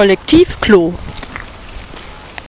Kollektivklo.